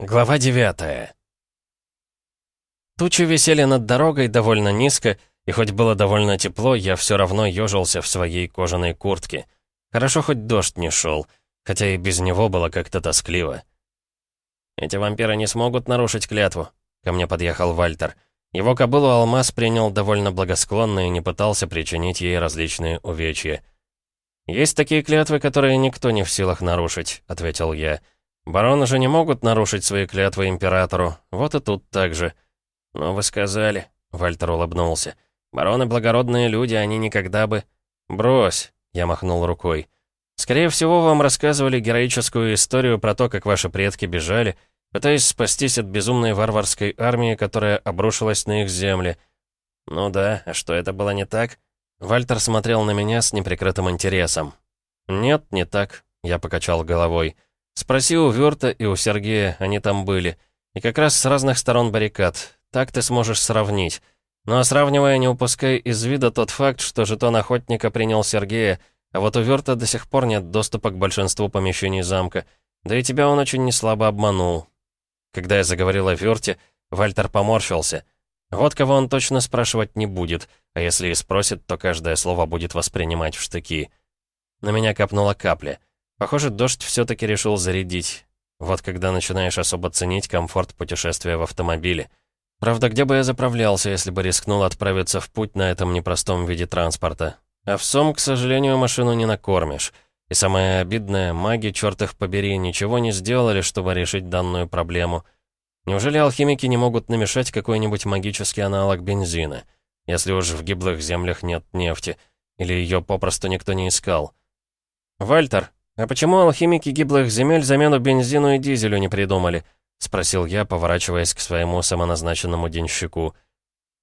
Глава 9 Тучи висели над дорогой довольно низко, и хоть было довольно тепло, я все равно ежился в своей кожаной куртке. Хорошо, хоть дождь не шел, хотя и без него было как-то тоскливо. «Эти вампиры не смогут нарушить клятву», — ко мне подъехал Вальтер. Его кобылу Алмаз принял довольно благосклонно и не пытался причинить ей различные увечья. «Есть такие клятвы, которые никто не в силах нарушить», — ответил я. Бароны же не могут нарушить свои клятвы императору. Вот и тут так же. «Ну, вы сказали», — Вальтер улыбнулся. «Бароны — благородные люди, они никогда бы...» «Брось», — я махнул рукой. «Скорее всего, вам рассказывали героическую историю про то, как ваши предки бежали, пытаясь спастись от безумной варварской армии, которая обрушилась на их земли». «Ну да, а что, это было не так?» Вальтер смотрел на меня с неприкрытым интересом. «Нет, не так», — я покачал головой. Спроси у Вёрта и у Сергея, они там были. И как раз с разных сторон баррикад. Так ты сможешь сравнить. Ну а сравнивая, не упускай из вида тот факт, что жетон охотника принял Сергея, а вот у Вёрта до сих пор нет доступа к большинству помещений замка. Да и тебя он очень неслабо обманул. Когда я заговорил о Вёрте, Вальтер поморщился. Вот кого он точно спрашивать не будет, а если и спросит, то каждое слово будет воспринимать в штыки. На меня капнула капля — Похоже, дождь все-таки решил зарядить. Вот когда начинаешь особо ценить комфорт путешествия в автомобиле. Правда, где бы я заправлялся, если бы рискнул отправиться в путь на этом непростом виде транспорта? А в СОМ, к сожалению, машину не накормишь. И самое обидное, маги, черт их побери, ничего не сделали, чтобы решить данную проблему. Неужели алхимики не могут намешать какой-нибудь магический аналог бензина? Если уж в гиблых землях нет нефти. Или ее попросту никто не искал. «Вальтер», «А почему алхимики гиблых земель замену бензину и дизелю не придумали?» — спросил я, поворачиваясь к своему самоназначенному денщику.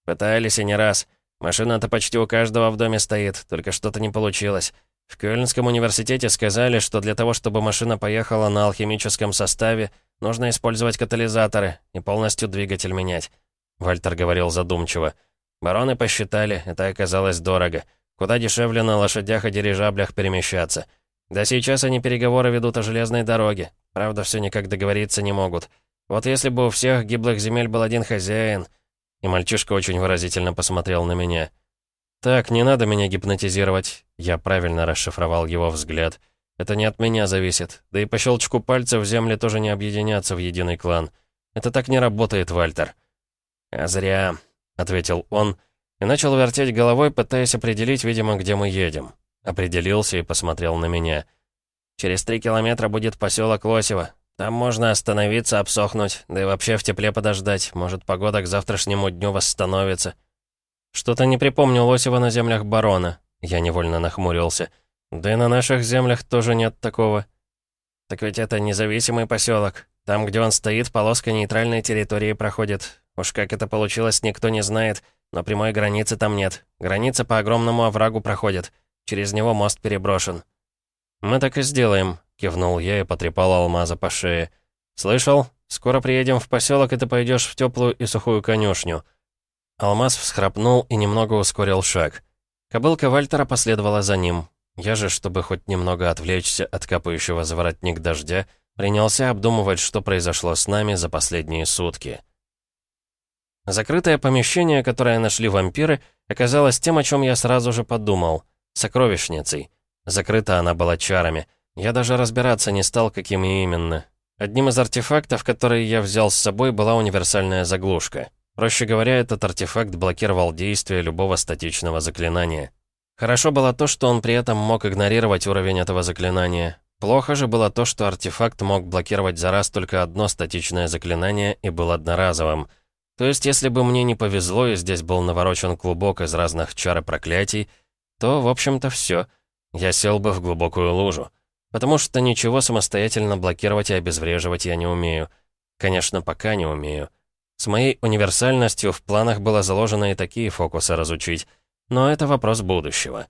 «Пытались и не раз. Машина-то почти у каждого в доме стоит, только что-то не получилось. В Кёльнском университете сказали, что для того, чтобы машина поехала на алхимическом составе, нужно использовать катализаторы и полностью двигатель менять». Вальтер говорил задумчиво. «Бароны посчитали, это оказалось дорого. Куда дешевле на лошадях и дирижаблях перемещаться». Да сейчас они переговоры ведут о железной дороге. Правда, все никак договориться не могут. Вот если бы у всех гиблых земель был один хозяин...» И мальчишка очень выразительно посмотрел на меня. «Так, не надо меня гипнотизировать». Я правильно расшифровал его взгляд. «Это не от меня зависит. Да и по щелчку пальцев земли тоже не объединятся в единый клан. Это так не работает, Вальтер». «А зря», — ответил он, и начал вертеть головой, пытаясь определить, видимо, где мы едем. Определился и посмотрел на меня. «Через три километра будет поселок Лосево. Там можно остановиться, обсохнуть, да и вообще в тепле подождать. Может, погода к завтрашнему дню восстановится». «Что-то не припомню Лосева на землях барона». Я невольно нахмурился. «Да и на наших землях тоже нет такого». «Так ведь это независимый поселок. Там, где он стоит, полоска нейтральной территории проходит. Уж как это получилось, никто не знает, но прямой границы там нет. Граница по огромному оврагу проходит». Через него мост переброшен». «Мы так и сделаем», — кивнул я и потрепал алмаза по шее. «Слышал? Скоро приедем в поселок, и ты пойдешь в теплую и сухую конюшню». Алмаз всхрапнул и немного ускорил шаг. Кобылка Вальтера последовала за ним. Я же, чтобы хоть немного отвлечься от капающего за воротник дождя, принялся обдумывать, что произошло с нами за последние сутки. Закрытое помещение, которое нашли вампиры, оказалось тем, о чем я сразу же подумал — сокровищницей. Закрыта она была чарами. Я даже разбираться не стал, какими именно. Одним из артефактов, которые я взял с собой, была универсальная заглушка. Проще говоря, этот артефакт блокировал действие любого статичного заклинания. Хорошо было то, что он при этом мог игнорировать уровень этого заклинания. Плохо же было то, что артефакт мог блокировать за раз только одно статичное заклинание и был одноразовым. То есть, если бы мне не повезло и здесь был наворочен клубок из разных чар и проклятий, то, в общем-то, все. Я сел бы в глубокую лужу. Потому что ничего самостоятельно блокировать и обезвреживать я не умею. Конечно, пока не умею. С моей универсальностью в планах было заложено и такие фокусы разучить. Но это вопрос будущего.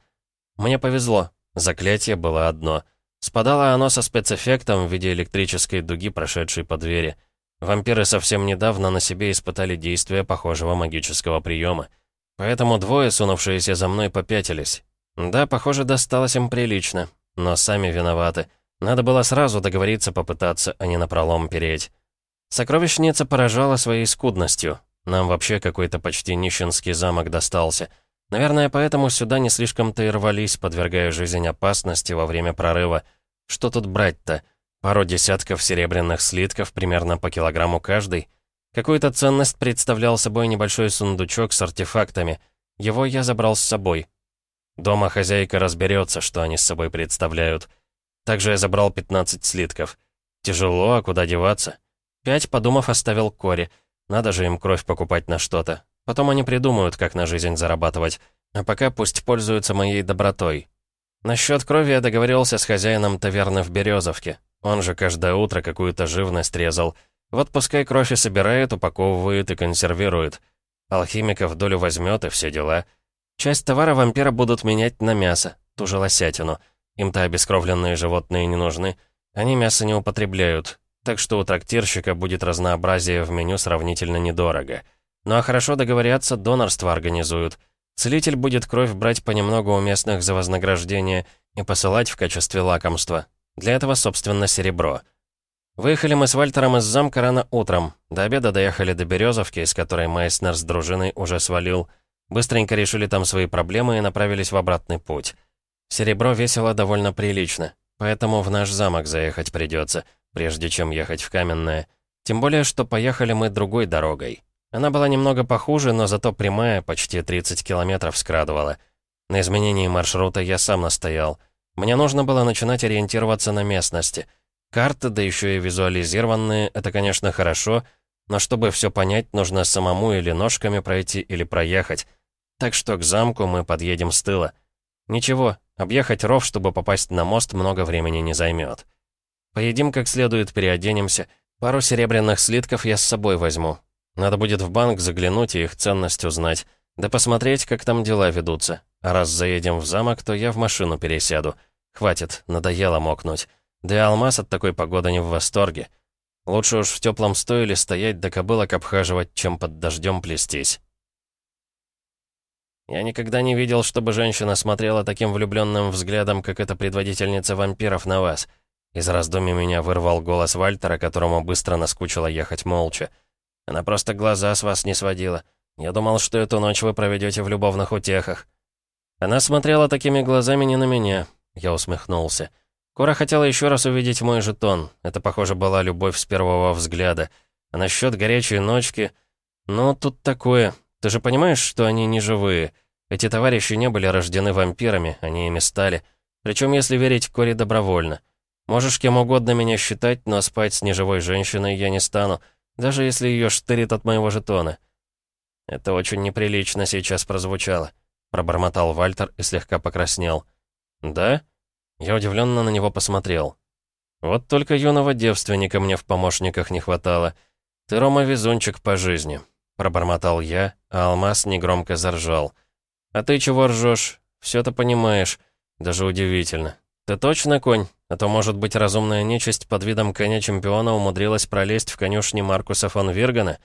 Мне повезло. Заклятие было одно. Спадало оно со спецэффектом в виде электрической дуги, прошедшей по двери. Вампиры совсем недавно на себе испытали действие похожего магического приема. Поэтому двое, сунувшиеся за мной, попятились. Да, похоже, досталось им прилично, но сами виноваты. Надо было сразу договориться попытаться, а не напролом переть. Сокровищница поражала своей скудностью. Нам вообще какой-то почти нищенский замок достался. Наверное, поэтому сюда не слишком-то и рвались, подвергая жизнь опасности во время прорыва. Что тут брать-то? Пару десятков серебряных слитков, примерно по килограмму каждый. Какую-то ценность представлял собой небольшой сундучок с артефактами. Его я забрал с собой. Дома хозяйка разберется, что они с собой представляют. Также я забрал 15 слитков. Тяжело, а куда деваться? Пять, подумав, оставил Кори. Надо же им кровь покупать на что-то. Потом они придумают, как на жизнь зарабатывать. А пока пусть пользуются моей добротой. Насчет крови я договорился с хозяином таверны в Березовке. Он же каждое утро какую-то живность резал. Вот пускай кровь и собирает, упаковывает и консервирует. Алхимиков долю возьмет и все дела. Часть товара вампира будут менять на мясо, ту же лосятину. Им-то обескровленные животные не нужны. Они мясо не употребляют. Так что у трактирщика будет разнообразие в меню сравнительно недорого. Ну а хорошо договорятся, донорство организуют. Целитель будет кровь брать понемногу у местных за вознаграждение и посылать в качестве лакомства. Для этого, собственно, серебро. Выехали мы с Вальтером из замка рано утром. До обеда доехали до Березовки, из которой Майснер с дружиной уже свалил. Быстренько решили там свои проблемы и направились в обратный путь. Серебро весило довольно прилично, поэтому в наш замок заехать придется, прежде чем ехать в Каменное. Тем более, что поехали мы другой дорогой. Она была немного похуже, но зато прямая, почти 30 километров скрадывала. На изменении маршрута я сам настоял. Мне нужно было начинать ориентироваться на местности. Карты, да еще и визуализированные, это, конечно, хорошо, но чтобы все понять, нужно самому или ножками пройти, или проехать. Так что к замку мы подъедем с тыла. Ничего, объехать ров, чтобы попасть на мост, много времени не займет. Поедим как следует, переоденемся. Пару серебряных слитков я с собой возьму. Надо будет в банк заглянуть и их ценность узнать. Да посмотреть, как там дела ведутся. А раз заедем в замок, то я в машину пересяду. Хватит, надоело мокнуть. Да и алмаз от такой погоды не в восторге. Лучше уж в теплом стойле стоять да кобылок обхаживать, чем под дождем плестись. Я никогда не видел, чтобы женщина смотрела таким влюбленным взглядом, как эта предводительница вампиров на вас. Из раздумий меня вырвал голос Вальтера, которому быстро наскучило ехать молча. Она просто глаза с вас не сводила. Я думал, что эту ночь вы проведете в любовных утехах». Она смотрела такими глазами не на меня. Я усмехнулся. Кора хотела еще раз увидеть мой жетон. Это, похоже, была любовь с первого взгляда. А насчет горячей ночки... Ну, тут такое. Ты же понимаешь, что они не живые. Эти товарищи не были рождены вампирами, они ими стали. Причем, если верить Коре добровольно. Можешь кем угодно меня считать, но спать с неживой женщиной я не стану даже если ее штырит от моего жетона. «Это очень неприлично сейчас прозвучало», — пробормотал Вальтер и слегка покраснел. «Да?» Я удивленно на него посмотрел. «Вот только юного девственника мне в помощниках не хватало. Ты, Рома, везунчик по жизни», — пробормотал я, а Алмаз негромко заржал. «А ты чего ржешь? Все ты понимаешь. Даже удивительно. Ты точно конь? А то, может быть, разумная нечисть под видом коня-чемпиона умудрилась пролезть в конюшни Маркуса фон Виргана?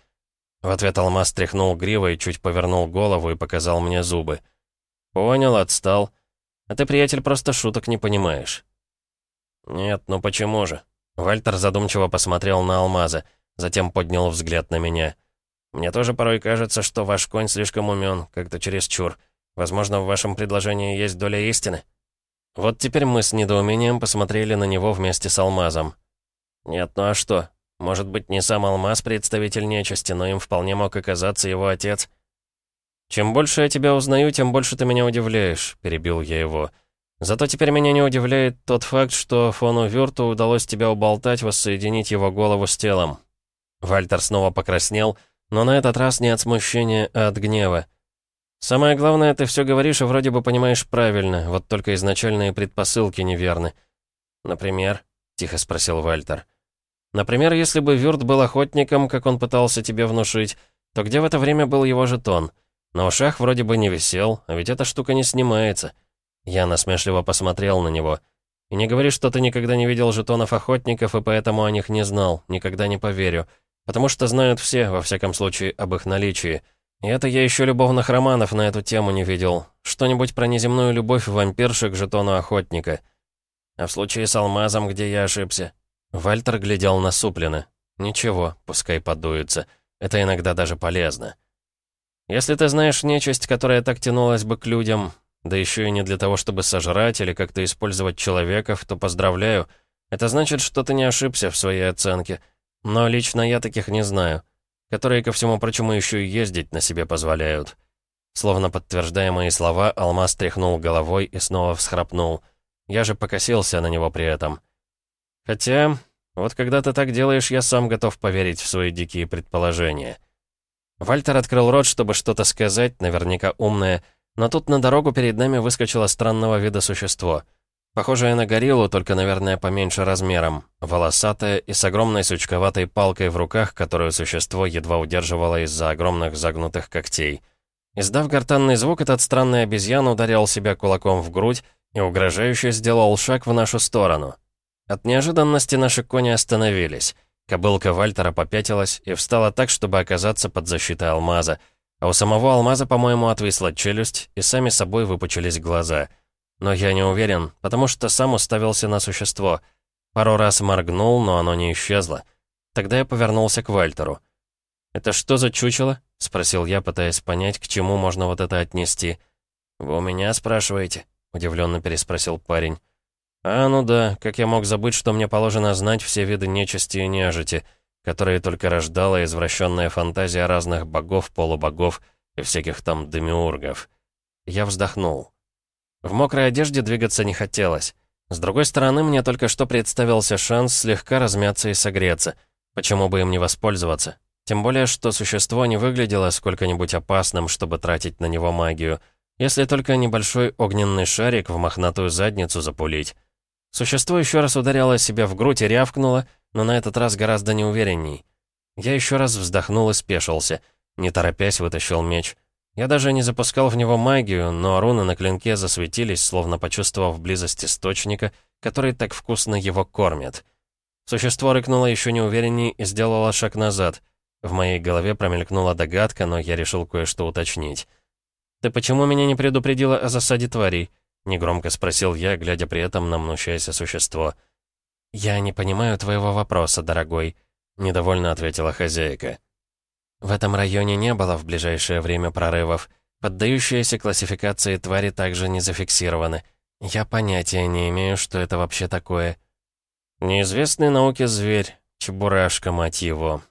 В ответ Алмаз тряхнул гривой, чуть повернул голову и показал мне зубы. «Понял, отстал. А ты, приятель, просто шуток не понимаешь». «Нет, ну почему же?» Вальтер задумчиво посмотрел на Алмаза, затем поднял взгляд на меня. «Мне тоже порой кажется, что ваш конь слишком умен, как-то чересчур. Возможно, в вашем предложении есть доля истины?» Вот теперь мы с недоумением посмотрели на него вместе с Алмазом. Нет, ну а что? Может быть, не сам Алмаз представитель нечисти, но им вполне мог оказаться его отец. «Чем больше я тебя узнаю, тем больше ты меня удивляешь», — перебил я его. «Зато теперь меня не удивляет тот факт, что фону Вюрту удалось тебя уболтать, воссоединить его голову с телом». Вальтер снова покраснел, но на этот раз не от смущения, а от гнева. «Самое главное, ты все говоришь и вроде бы понимаешь правильно, вот только изначальные предпосылки неверны». «Например?» — тихо спросил Вальтер. «Например, если бы Вюрт был охотником, как он пытался тебе внушить, то где в это время был его жетон? На ушах вроде бы не висел, а ведь эта штука не снимается». Я насмешливо посмотрел на него. «И не говори, что ты никогда не видел жетонов охотников и поэтому о них не знал, никогда не поверю. Потому что знают все, во всяком случае, об их наличии». И это я еще любовных романов на эту тему не видел. Что-нибудь про неземную любовь вампирши к жетону охотника. А в случае с алмазом, где я ошибся? Вальтер глядел насупленно. Ничего, пускай подуются. Это иногда даже полезно. Если ты знаешь нечисть, которая так тянулась бы к людям, да еще и не для того, чтобы сожрать или как-то использовать человеков, то поздравляю. Это значит, что ты не ошибся в своей оценке. Но лично я таких не знаю. Которые, ко всему прочему, еще и ездить на себе позволяют. Словно подтверждая мои слова, Алмаз тряхнул головой и снова всхрапнул. Я же покосился на него при этом. Хотя, вот когда ты так делаешь, я сам готов поверить в свои дикие предположения. Вальтер открыл рот, чтобы что-то сказать, наверняка умное, но тут на дорогу перед нами выскочило странного вида существо. Похожее на гориллу, только, наверное, поменьше размером. Волосатое и с огромной сучковатой палкой в руках, которую существо едва удерживало из-за огромных загнутых когтей. Издав гортанный звук, этот странный обезьян ударил себя кулаком в грудь и угрожающе сделал шаг в нашу сторону. От неожиданности наши кони остановились. Кобылка Вальтера попятилась и встала так, чтобы оказаться под защитой алмаза, а у самого алмаза, по-моему, отвисла челюсть, и сами собой выпучились глаза. Но я не уверен, потому что сам уставился на существо. Пару раз моргнул, но оно не исчезло. Тогда я повернулся к Вальтеру. «Это что за чучело?» — спросил я, пытаясь понять, к чему можно вот это отнести. «Вы у меня спрашиваете?» — удивленно переспросил парень. «А, ну да, как я мог забыть, что мне положено знать все виды нечисти и нежити, которые только рождала извращенная фантазия разных богов, полубогов и всяких там демиургов». Я вздохнул. В мокрой одежде двигаться не хотелось. С другой стороны, мне только что представился шанс слегка размяться и согреться. Почему бы им не воспользоваться? Тем более, что существо не выглядело сколько-нибудь опасным, чтобы тратить на него магию, если только небольшой огненный шарик в мохнатую задницу запулить. Существо еще раз ударило себя в грудь и рявкнуло, но на этот раз гораздо неуверенней. Я еще раз вздохнул и спешился. Не торопясь, вытащил меч. Я даже не запускал в него магию, но руны на клинке засветились, словно почувствовав близость источника, который так вкусно его кормит. Существо рыкнуло еще неуверенней и сделало шаг назад. В моей голове промелькнула догадка, но я решил кое-что уточнить. «Ты почему меня не предупредила о засаде тварей?» — негромко спросил я, глядя при этом на мнущееся существо. «Я не понимаю твоего вопроса, дорогой», — недовольно ответила хозяйка. «В этом районе не было в ближайшее время прорывов. Поддающиеся классификации твари также не зафиксированы. Я понятия не имею, что это вообще такое». «Неизвестный науке зверь, чебурашка, мать его»,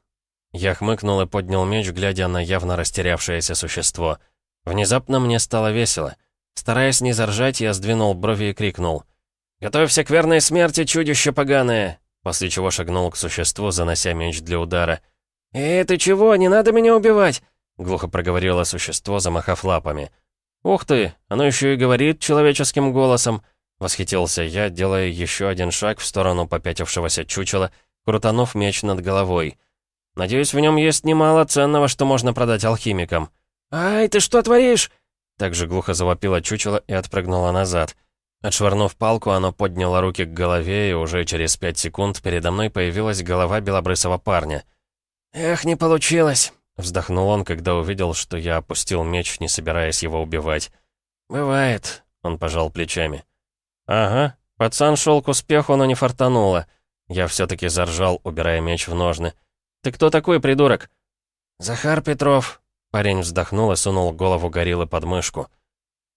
я хмыкнул и поднял меч, глядя на явно растерявшееся существо. Внезапно мне стало весело. Стараясь не заржать, я сдвинул брови и крикнул. «Готовься к верной смерти, чудище поганое!» После чего шагнул к существу, занося меч для удара. «Эй, ты чего? Не надо меня убивать!» Глухо проговорило существо, замахав лапами. «Ух ты! Оно еще и говорит человеческим голосом!» Восхитился я, делая еще один шаг в сторону попятившегося чучела, крутанув меч над головой. Надеюсь, в нем есть немало ценного, что можно продать алхимикам». «Ай, ты что творишь?» Также глухо завопило чучело и отпрыгнуло назад. Отшвырнув палку, оно подняло руки к голове, и уже через пять секунд передо мной появилась голова белобрысого парня. «Эх, не получилось!» — вздохнул он, когда увидел, что я опустил меч, не собираясь его убивать. «Бывает», — он пожал плечами. «Ага, пацан шел к успеху, но не фартануло». Я все-таки заржал, убирая меч в ножны. «Ты кто такой, придурок?» «Захар Петров». Парень вздохнул и сунул голову гориллы под мышку.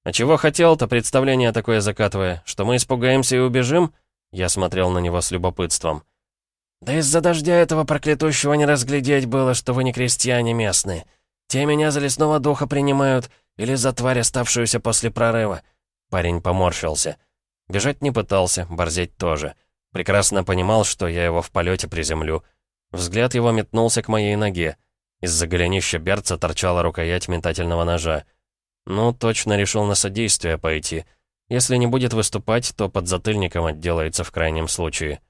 «А чего хотел-то, представление такое закатывая? Что мы испугаемся и убежим?» Я смотрел на него с любопытством. «Да из-за дождя этого проклятущего не разглядеть было, что вы не крестьяне местные. Те меня за лесного духа принимают, или за тварь, оставшуюся после прорыва». Парень поморщился. Бежать не пытался, борзеть тоже. Прекрасно понимал, что я его в полете приземлю. Взгляд его метнулся к моей ноге. Из-за голенища берца торчала рукоять метательного ножа. Ну, точно решил на содействие пойти. Если не будет выступать, то под затыльником отделается в крайнем случае.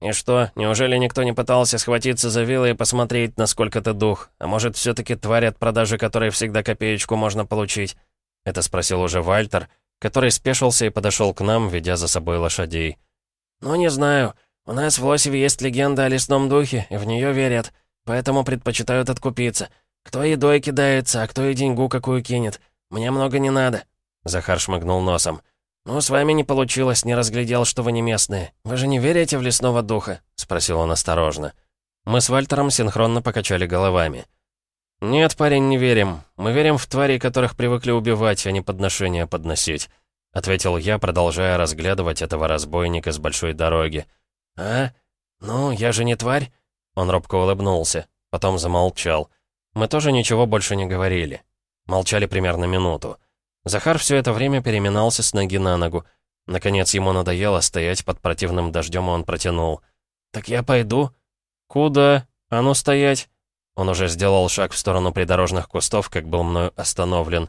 «И что, неужели никто не пытался схватиться за вилы и посмотреть, насколько ты дух? А может, все таки тварь, от продажи которой всегда копеечку можно получить?» Это спросил уже Вальтер, который спешился и подошел к нам, ведя за собой лошадей. «Ну, не знаю. «У нас в Лосеве есть легенда о лесном духе, и в нее верят, поэтому предпочитают откупиться. Кто едой кидается, а кто и деньгу какую кинет. Мне много не надо». Захар шмыгнул носом. «Ну, с вами не получилось, не разглядел, что вы не местные. Вы же не верите в лесного духа?» — спросил он осторожно. Мы с Вальтером синхронно покачали головами. «Нет, парень, не верим. Мы верим в тварей, которых привыкли убивать, а не подношения подносить», — ответил я, продолжая разглядывать этого разбойника с большой дороги. «А? Ну, я же не тварь?» Он робко улыбнулся, потом замолчал. Мы тоже ничего больше не говорили. Молчали примерно минуту. Захар все это время переминался с ноги на ногу. Наконец ему надоело стоять под противным дождем, он протянул. «Так я пойду?» «Куда? А ну стоять!» Он уже сделал шаг в сторону придорожных кустов, как был мною остановлен.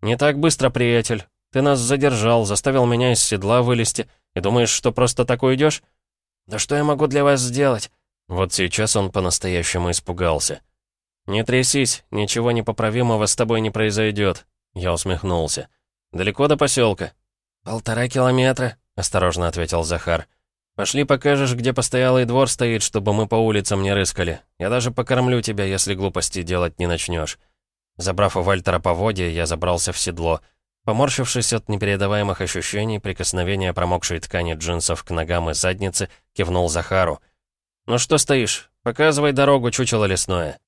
«Не так быстро, приятель. Ты нас задержал, заставил меня из седла вылезти. И думаешь, что просто так уйдешь? «Да что я могу для вас сделать?» Вот сейчас он по-настоящему испугался. «Не трясись, ничего непоправимого с тобой не произойдет», — я усмехнулся. «Далеко до поселка?» «Полтора километра», — осторожно ответил Захар. «Пошли покажешь, где постоялый двор стоит, чтобы мы по улицам не рыскали. Я даже покормлю тебя, если глупости делать не начнешь». Забрав у Вальтера поводья, я забрался в седло. Поморщившись от непередаваемых ощущений, прикосновения промокшей ткани джинсов к ногам и заднице, кивнул Захару. «Ну что стоишь? Показывай дорогу, чучело лесное».